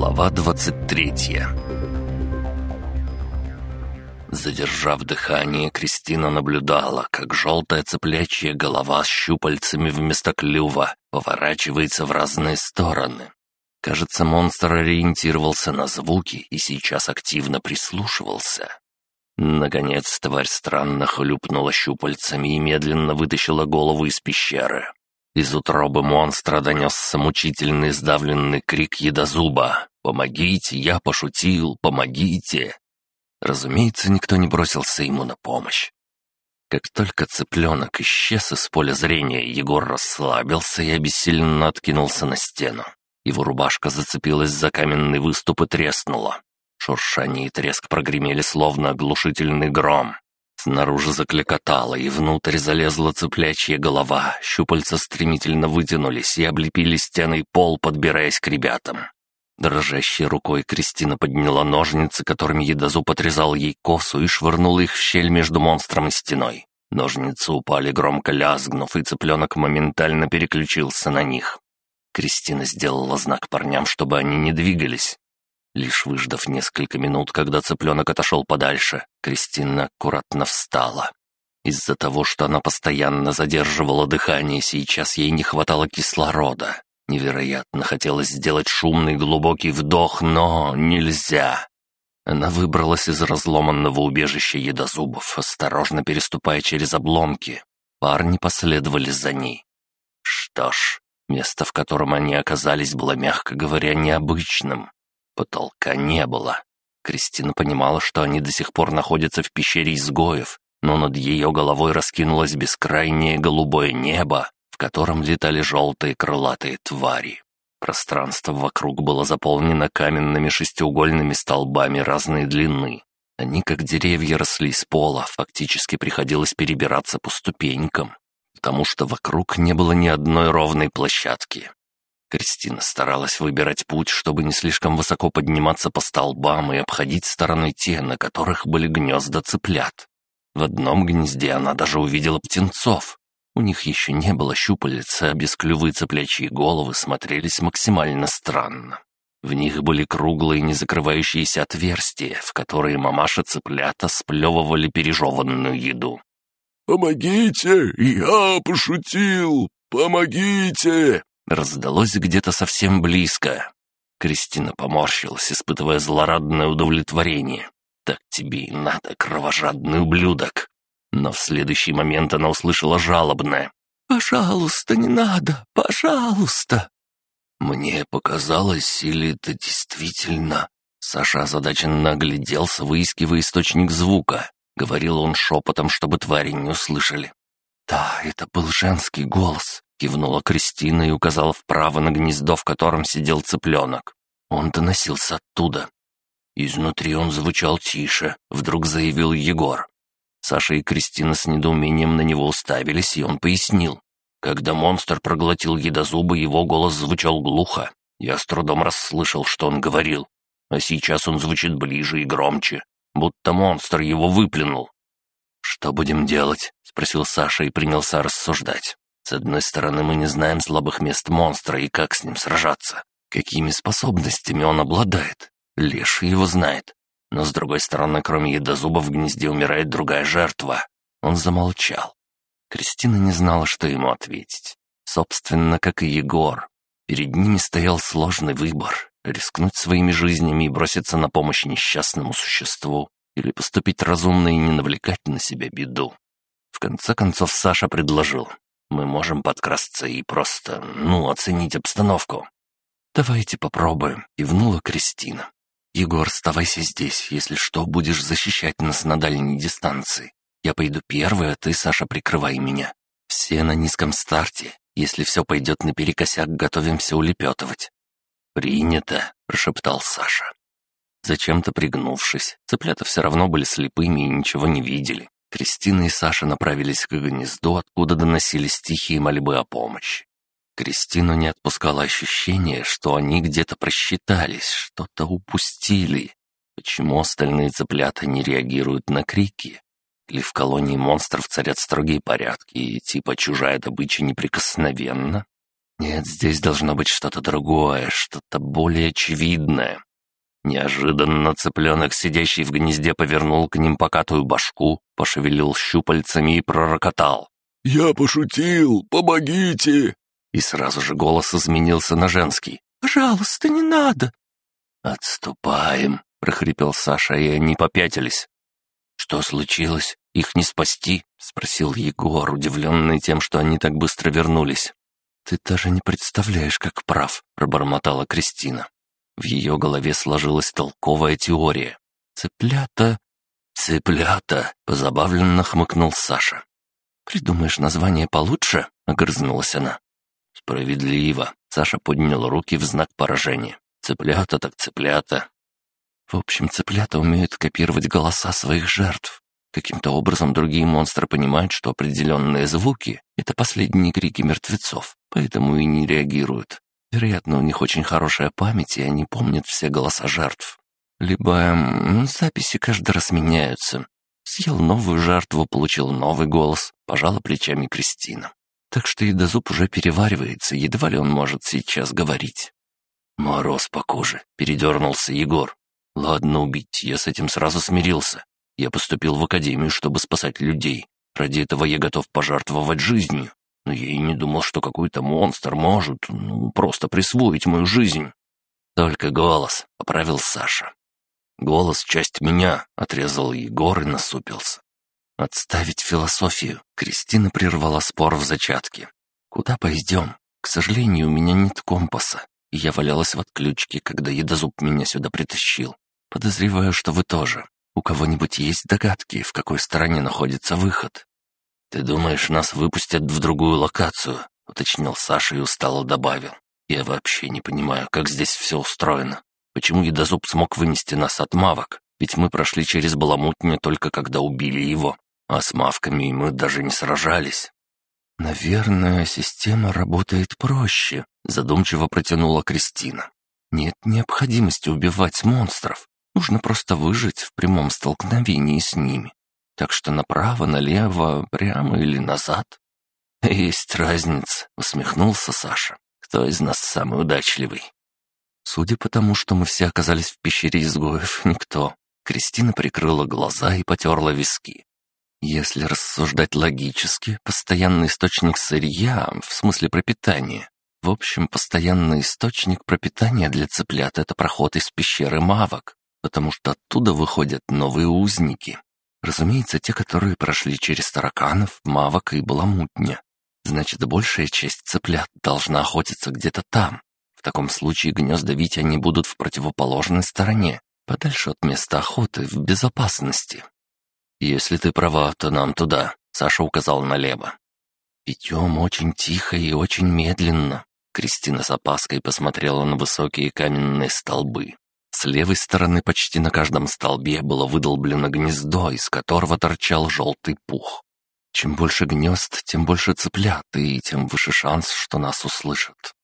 Глава 23 Задержав дыхание, Кристина наблюдала, как желтая цыплячья голова с щупальцами вместо клюва поворачивается в разные стороны. Кажется, монстр ориентировался на звуки и сейчас активно прислушивался. Наконец, тварь странно хлюпнула щупальцами и медленно вытащила голову из пещеры. Из утробы монстра донесся мучительный сдавленный крик едозуба. «Помогите, я пошутил, помогите!» Разумеется, никто не бросился ему на помощь. Как только цыпленок исчез из поля зрения, Егор расслабился и обессиленно откинулся на стену. Его рубашка зацепилась за каменный выступ и треснула. Шуршание и треск прогремели, словно оглушительный гром. Снаружи закликотало, и внутрь залезла цыплячья голова. Щупальца стремительно вытянулись и облепили стены и пол, подбираясь к ребятам. Дрожащей рукой Кристина подняла ножницы, которыми едозуб отрезал ей косу и швырнула их в щель между монстром и стеной. Ножницы упали, громко лязгнув, и цыпленок моментально переключился на них. Кристина сделала знак парням, чтобы они не двигались, Лишь выждав несколько минут, когда цыпленок отошел подальше, Кристина аккуратно встала. Из-за того, что она постоянно задерживала дыхание, сейчас ей не хватало кислорода. Невероятно хотелось сделать шумный глубокий вдох, но нельзя. Она выбралась из разломанного убежища едозубов, осторожно переступая через обломки. Парни последовали за ней. Что ж, место, в котором они оказались, было, мягко говоря, необычным. Потолка не было. Кристина понимала, что они до сих пор находятся в пещере изгоев, но над ее головой раскинулось бескрайнее голубое небо, в котором летали желтые крылатые твари. Пространство вокруг было заполнено каменными шестиугольными столбами разной длины. Они, как деревья, росли из пола, фактически приходилось перебираться по ступенькам, потому что вокруг не было ни одной ровной площадки. Кристина старалась выбирать путь, чтобы не слишком высоко подниматься по столбам и обходить стороной те, на которых были гнезда цыплят. В одном гнезде она даже увидела птенцов. У них еще не было щупалец, а бесклювые цыплячьи головы смотрелись максимально странно. В них были круглые, не закрывающиеся отверстия, в которые мамаша цыплята сплевывали пережеванную еду. «Помогите! Я пошутил! Помогите!» Раздалось где-то совсем близко. Кристина поморщилась, испытывая злорадное удовлетворение. «Так тебе и надо, кровожадный ублюдок!» Но в следующий момент она услышала жалобное. «Пожалуйста, не надо! Пожалуйста!» «Мне показалось, или это действительно...» Саша озадаченно огляделся, выискивая источник звука. Говорил он шепотом, чтобы твари не услышали. «Да, это был женский голос. Кивнула Кристина и указала вправо на гнездо, в котором сидел цыпленок. Он доносился оттуда. Изнутри он звучал тише, вдруг заявил Егор. Саша и Кристина с недоумением на него уставились, и он пояснил. Когда монстр проглотил едозубы, его голос звучал глухо. Я с трудом расслышал, что он говорил. А сейчас он звучит ближе и громче, будто монстр его выплюнул. «Что будем делать?» — спросил Саша и принялся рассуждать. С одной стороны, мы не знаем слабых мест монстра и как с ним сражаться. Какими способностями он обладает? Леший его знает. Но с другой стороны, кроме едозуба в гнезде умирает другая жертва. Он замолчал. Кристина не знала, что ему ответить. Собственно, как и Егор. Перед ними стоял сложный выбор — рискнуть своими жизнями и броситься на помощь несчастному существу, или поступить разумно и не навлекать на себя беду. В конце концов Саша предложил. Мы можем подкрасться и просто, ну, оценить обстановку». «Давайте попробуем», — кивнула Кристина. «Егор, оставайся здесь, если что, будешь защищать нас на дальней дистанции. Я пойду первый, а ты, Саша, прикрывай меня. Все на низком старте. Если все пойдет наперекосяк, готовимся улепетывать». «Принято», — прошептал Саша. Зачем-то пригнувшись, цыплята все равно были слепыми и ничего не видели. Кристина и Саша направились к гнезду, откуда доносились тихие мольбы о помощи. Кристину не отпускало ощущение, что они где-то просчитались, что-то упустили. Почему остальные цыплята не реагируют на крики? Или в колонии монстров царят строгие порядки, и типа чужая добыча неприкосновенна? Нет, здесь должно быть что-то другое, что-то более очевидное. Неожиданно цыпленок, сидящий в гнезде, повернул к ним покатую башку, пошевелил щупальцами и пророкотал. «Я пошутил! Помогите!» И сразу же голос изменился на женский. «Пожалуйста, не надо!» «Отступаем!» — прохрипел Саша, и они попятились. «Что случилось? Их не спасти?» — спросил Егор, удивленный тем, что они так быстро вернулись. «Ты даже не представляешь, как прав», — пробормотала Кристина. В ее голове сложилась толковая теория. «Цыплята...» «Цыплята!» — позабавленно хмыкнул Саша. «Придумаешь название получше?» — огрызнулась она. «Справедливо!» — Саша поднял руки в знак поражения. «Цыплята так цыплята!» В общем, цыплята умеют копировать голоса своих жертв. Каким-то образом другие монстры понимают, что определенные звуки — это последние крики мертвецов, поэтому и не реагируют. Вероятно, у них очень хорошая память, и они помнят все голоса жертв. Либо м, записи каждый раз меняются. Съел новую жертву, получил новый голос, пожала плечами Кристина. Так что едозуб уже переваривается, едва ли он может сейчас говорить. Мороз по коже, передернулся Егор. Ладно убить, я с этим сразу смирился. Я поступил в академию, чтобы спасать людей. Ради этого я готов пожертвовать жизнью но я и не думал, что какой-то монстр может, ну, просто присвоить мою жизнь. Только голос, — поправил Саша. Голос — часть меня, — отрезал Егор и насупился. Отставить философию. Кристина прервала спор в зачатке. Куда пойдем? К сожалению, у меня нет компаса, и я валялась в отключке, когда едозуб меня сюда притащил. Подозреваю, что вы тоже. У кого-нибудь есть догадки, в какой стороне находится выход? «Ты думаешь, нас выпустят в другую локацию?» — уточнил Саша и устало добавил. «Я вообще не понимаю, как здесь все устроено. Почему Едозуб смог вынести нас от мавок? Ведь мы прошли через Баламутню только когда убили его, а с мавками мы даже не сражались». «Наверное, система работает проще», — задумчиво протянула Кристина. «Нет необходимости убивать монстров. Нужно просто выжить в прямом столкновении с ними так что направо, налево, прямо или назад. «Есть разница», — усмехнулся Саша. «Кто из нас самый удачливый?» Судя по тому, что мы все оказались в пещере изгоев, никто. Кристина прикрыла глаза и потерла виски. Если рассуждать логически, постоянный источник сырья, в смысле пропитания. В общем, постоянный источник пропитания для цыплят — это проход из пещеры мавок, потому что оттуда выходят новые узники. Разумеется, те, которые прошли через тараканов, мавок и баламутня. Значит, большая часть цыплят должна охотиться где-то там. В таком случае гнезда видеть они будут в противоположной стороне, подальше от места охоты, в безопасности. «Если ты права, то нам туда», — Саша указал налево. «Идем очень тихо и очень медленно», — Кристина с опаской посмотрела на высокие каменные столбы. С левой стороны почти на каждом столбе было выдолблено гнездо, из которого торчал желтый пух. Чем больше гнезд, тем больше цыплят, и тем выше шанс, что нас услышат.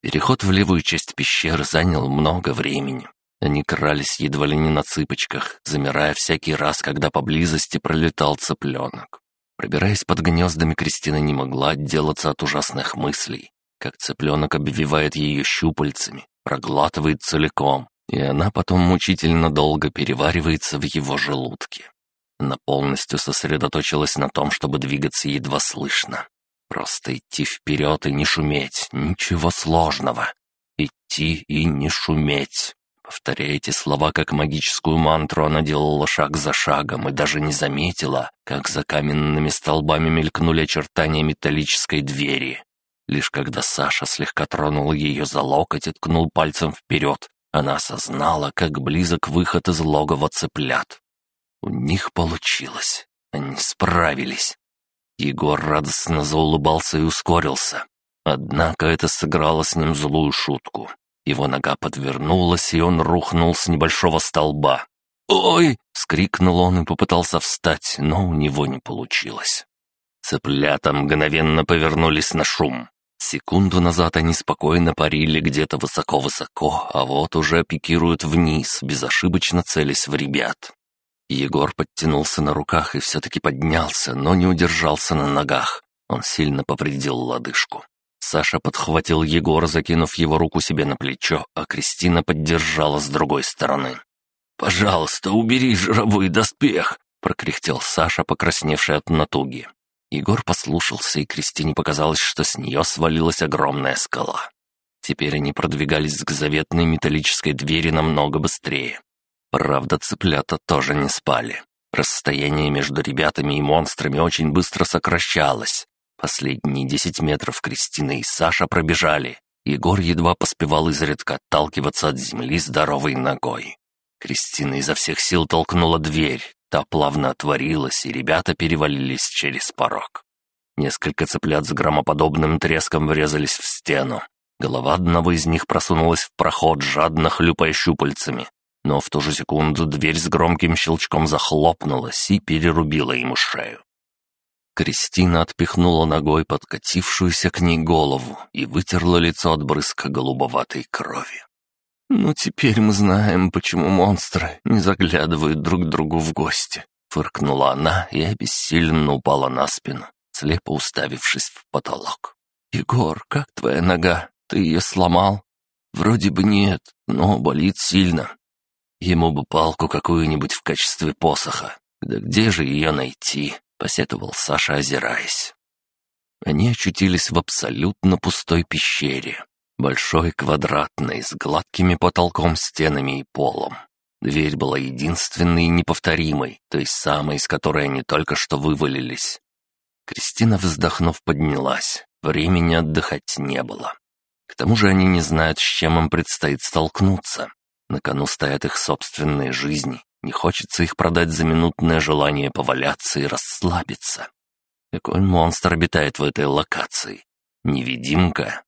Переход в левую часть пещеры занял много времени. Они крались едва ли не на цыпочках, замирая всякий раз, когда поблизости пролетал цыпленок. Пробираясь под гнездами, Кристина не могла отделаться от ужасных мыслей, как цыпленок обвивает ее щупальцами, проглатывает целиком, и она потом мучительно долго переваривается в его желудке. Она полностью сосредоточилась на том, чтобы двигаться едва слышно. Просто идти вперед и не шуметь, ничего сложного. Идти и не шуметь. Повторяя эти слова как магическую мантру, она делала шаг за шагом и даже не заметила, как за каменными столбами мелькнули очертания металлической двери. Лишь когда Саша слегка тронул ее за локоть и ткнул пальцем вперед, она осознала, как близок выход из логова цыплят. У них получилось. Они справились. Егор радостно заулыбался и ускорился. Однако это сыграло с ним злую шутку. Его нога подвернулась, и он рухнул с небольшого столба. «Ой!» — скрикнул он и попытался встать, но у него не получилось. Цыплята мгновенно повернулись на шум. Секунду назад они спокойно парили где-то высоко-высоко, а вот уже пикируют вниз, безошибочно целясь в ребят. Егор подтянулся на руках и все-таки поднялся, но не удержался на ногах. Он сильно повредил лодыжку. Саша подхватил Егора, закинув его руку себе на плечо, а Кристина поддержала с другой стороны. «Пожалуйста, убери жировой доспех!» — прокряхтел Саша, покрасневший от натуги. Егор послушался, и Кристине показалось, что с нее свалилась огромная скала. Теперь они продвигались к заветной металлической двери намного быстрее. Правда, цыплята тоже не спали. Расстояние между ребятами и монстрами очень быстро сокращалось. Последние десять метров Кристина и Саша пробежали. Егор едва поспевал изредка отталкиваться от земли здоровой ногой. Кристина изо всех сил толкнула дверь, та плавно отворилась, и ребята перевалились через порог. Несколько цыплят с громоподобным треском врезались в стену. Голова одного из них просунулась в проход, жадно хлюпая щупальцами. Но в ту же секунду дверь с громким щелчком захлопнулась и перерубила ему шею. Кристина отпихнула ногой подкатившуюся к ней голову и вытерла лицо от брызга голубоватой крови. «Ну, теперь мы знаем, почему монстры не заглядывают друг другу в гости», — фыркнула она и обессиленно упала на спину, слепо уставившись в потолок. «Егор, как твоя нога? Ты ее сломал?» «Вроде бы нет, но болит сильно. Ему бы палку какую-нибудь в качестве посоха. Да где же ее найти?» — посетовал Саша, озираясь. Они очутились в абсолютно пустой пещере, Большой, квадратный, с гладкими потолком, стенами и полом. Дверь была единственной и неповторимой, той самой, из которой они только что вывалились. Кристина, вздохнув, поднялась. Времени отдыхать не было. К тому же они не знают, с чем им предстоит столкнуться. На кону стоят их собственные жизни. Не хочется их продать за минутное желание поваляться и расслабиться. Какой монстр обитает в этой локации? Невидимка?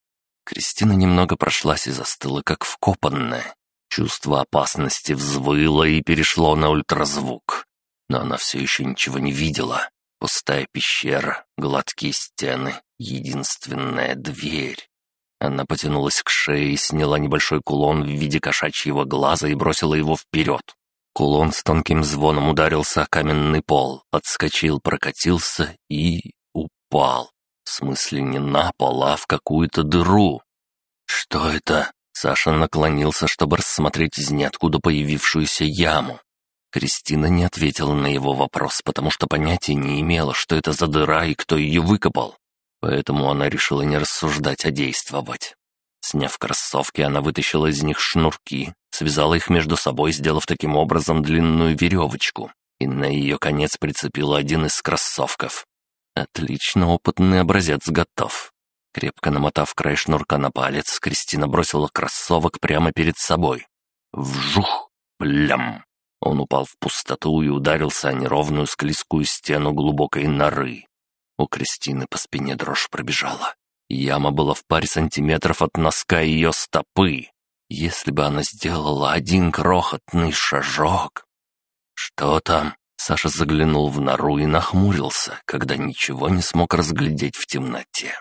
Кристина немного прошлась и застыла, как вкопанная. Чувство опасности взвыло и перешло на ультразвук. Но она все еще ничего не видела. Пустая пещера, гладкие стены, единственная дверь. Она потянулась к шее и сняла небольшой кулон в виде кошачьего глаза и бросила его вперед. Кулон с тонким звоном ударился о каменный пол, отскочил, прокатился и упал. В смысле не на пол, а в какую-то дыру. «Что это?» Саша наклонился, чтобы рассмотреть из ниоткуда появившуюся яму. Кристина не ответила на его вопрос, потому что понятия не имела, что это за дыра и кто ее выкопал. Поэтому она решила не рассуждать, а действовать. Сняв кроссовки, она вытащила из них шнурки, связала их между собой, сделав таким образом длинную веревочку, и на ее конец прицепила один из кроссовков. Отлично, опытный образец готов. Крепко намотав край шнурка на палец, Кристина бросила кроссовок прямо перед собой. Вжух! Плям! Он упал в пустоту и ударился о неровную склизкую стену глубокой норы. У Кристины по спине дрожь пробежала. Яма была в паре сантиметров от носка ее стопы. Если бы она сделала один крохотный шажок... «Что там?» Саша заглянул в нору и нахмурился, когда ничего не смог разглядеть в темноте.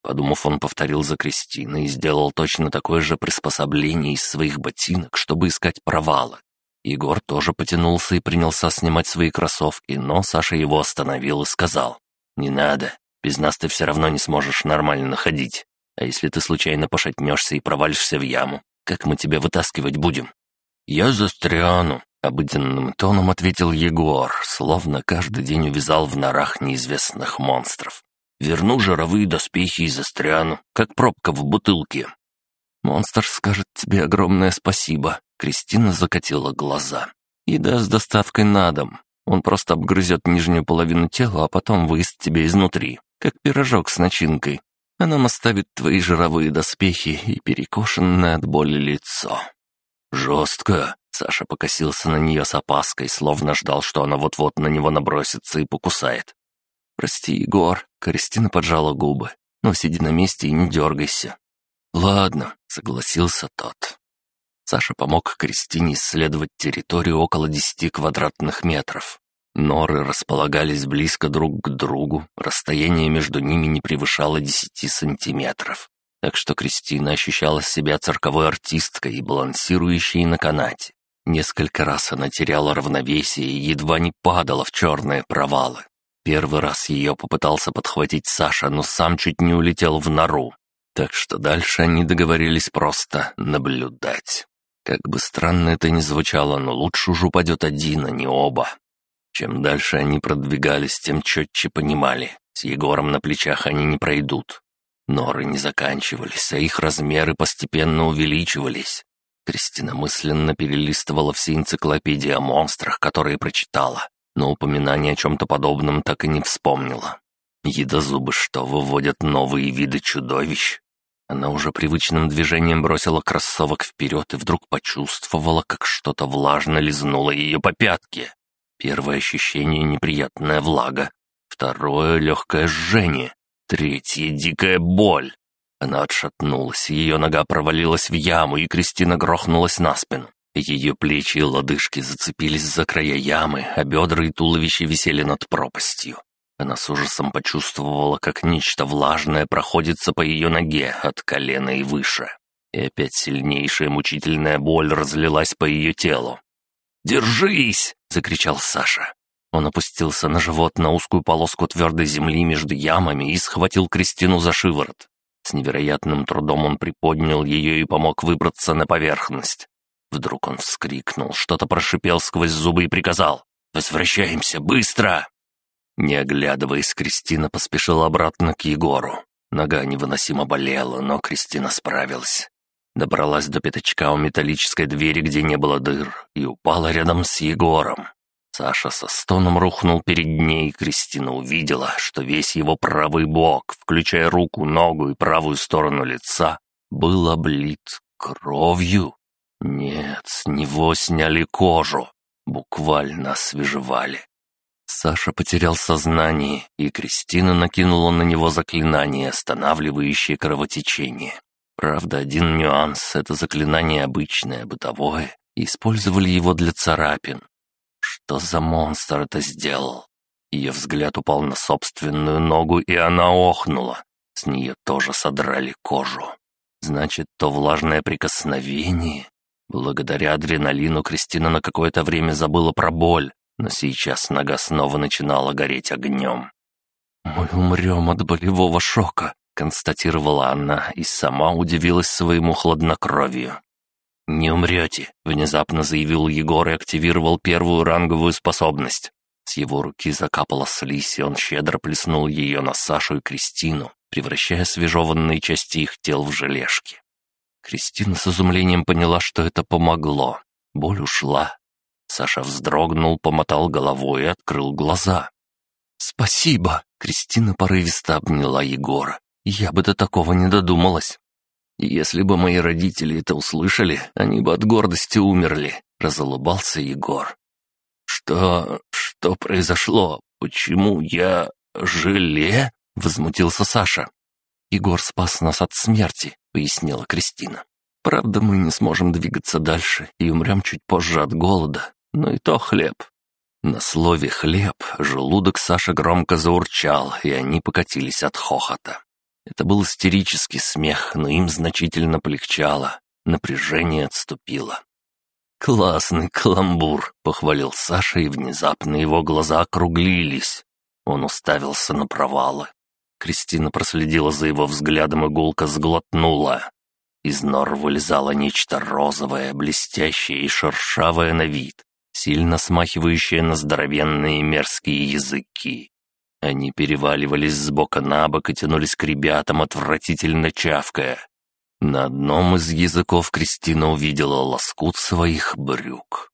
Подумав, он повторил за Кристиной и сделал точно такое же приспособление из своих ботинок, чтобы искать провалы. Егор тоже потянулся и принялся снимать свои кроссовки, но Саша его остановил и сказал, «Не надо, без нас ты все равно не сможешь нормально ходить. А если ты случайно пошатнешься и провалишься в яму, как мы тебя вытаскивать будем?» «Я застряну», Обыденным тоном ответил Егор, словно каждый день увязал в норах неизвестных монстров. «Верну жировые доспехи и застряну, как пробка в бутылке». «Монстр скажет тебе огромное спасибо», — Кристина закатила глаза. «Еда с доставкой на дом. Он просто обгрызет нижнюю половину тела, а потом выест тебе изнутри, как пирожок с начинкой. А нам оставит твои жировые доспехи и перекошенное от боли лицо». «Жестко», Саша покосился на нее с опаской, словно ждал, что она вот-вот на него набросится и покусает. «Прости, Егор», — Кристина поджала губы. «Но сиди на месте и не дергайся». «Ладно», — согласился тот. Саша помог Кристине исследовать территорию около десяти квадратных метров. Норы располагались близко друг к другу, расстояние между ними не превышало десяти сантиметров. Так что Кристина ощущала себя цирковой артисткой, балансирующей на канате. Несколько раз она теряла равновесие и едва не падала в черные провалы. Первый раз ее попытался подхватить Саша, но сам чуть не улетел в нору. Так что дальше они договорились просто наблюдать. Как бы странно это ни звучало, но лучше уж упадет один, а не оба. Чем дальше они продвигались, тем четче понимали, с Егором на плечах они не пройдут. Норы не заканчивались, а их размеры постепенно увеличивались. Кристина мысленно перелистывала все энциклопедии о монстрах, которые прочитала, но упоминание о чем-то подобном так и не вспомнила. Едозубы что, выводят новые виды чудовищ? Она уже привычным движением бросила кроссовок вперед и вдруг почувствовала, как что-то влажно лизнуло ее по пятке. Первое ощущение — неприятная влага. Второе — легкое жжение. Третье — дикая боль. Она отшатнулась, ее нога провалилась в яму, и Кристина грохнулась на спину. Ее плечи и лодыжки зацепились за края ямы, а бедра и туловище висели над пропастью. Она с ужасом почувствовала, как нечто влажное проходится по ее ноге от колена и выше. И опять сильнейшая мучительная боль разлилась по ее телу. «Держись!» — закричал Саша. Он опустился на живот на узкую полоску твердой земли между ямами и схватил Кристину за шиворот. С невероятным трудом он приподнял ее и помог выбраться на поверхность. Вдруг он вскрикнул, что-то прошипел сквозь зубы и приказал «Возвращаемся, быстро!» Не оглядываясь, Кристина поспешила обратно к Егору. Нога невыносимо болела, но Кристина справилась. Добралась до пятачка у металлической двери, где не было дыр, и упала рядом с Егором. Саша со стоном рухнул перед ней, и Кристина увидела, что весь его правый бок, включая руку, ногу и правую сторону лица, был облит кровью. Нет, с него сняли кожу, буквально освежевали. Саша потерял сознание, и Кристина накинула на него заклинание, останавливающее кровотечение. Правда, один нюанс — это заклинание обычное, бытовое, использовали его для царапин, что за монстр это сделал? Ее взгляд упал на собственную ногу, и она охнула. С нее тоже содрали кожу. Значит, то влажное прикосновение. Благодаря адреналину Кристина на какое-то время забыла про боль, но сейчас нога снова начинала гореть огнем. «Мы умрем от болевого шока», — констатировала она и сама удивилась своему хладнокровию. «Не умрете», — внезапно заявил Егор и активировал первую ранговую способность. С его руки закапала слизь, и он щедро плеснул ее на Сашу и Кристину, превращая свежеванные части их тел в желешки. Кристина с изумлением поняла, что это помогло. Боль ушла. Саша вздрогнул, помотал головой и открыл глаза. «Спасибо!» — Кристина порывисто обняла Егора. «Я бы до такого не додумалась». «Если бы мои родители это услышали, они бы от гордости умерли», — разулыбался Егор. «Что... что произошло? Почему я... желе?» — возмутился Саша. «Егор спас нас от смерти», — пояснила Кристина. «Правда, мы не сможем двигаться дальше и умрем чуть позже от голода, но и то хлеб». На слове «хлеб» желудок Саши громко заурчал, и они покатились от хохота. Это был истерический смех, но им значительно полегчало. Напряжение отступило. «Классный каламбур», — похвалил Саша, и внезапно его глаза округлились. Он уставился на провалы. Кристина проследила за его взглядом и гулко сглотнула. Из нор вылезало нечто розовое, блестящее и шершавое на вид, сильно смахивающее на здоровенные мерзкие языки. Они переваливались с бока на бок и тянулись к ребятам, отвратительно чавкая. На одном из языков Кристина увидела лоскут своих брюк.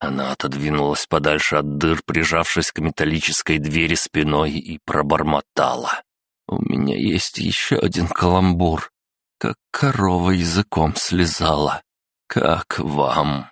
Она отодвинулась подальше от дыр, прижавшись к металлической двери спиной, и пробормотала. «У меня есть еще один каламбур, как корова языком слезала. Как вам?»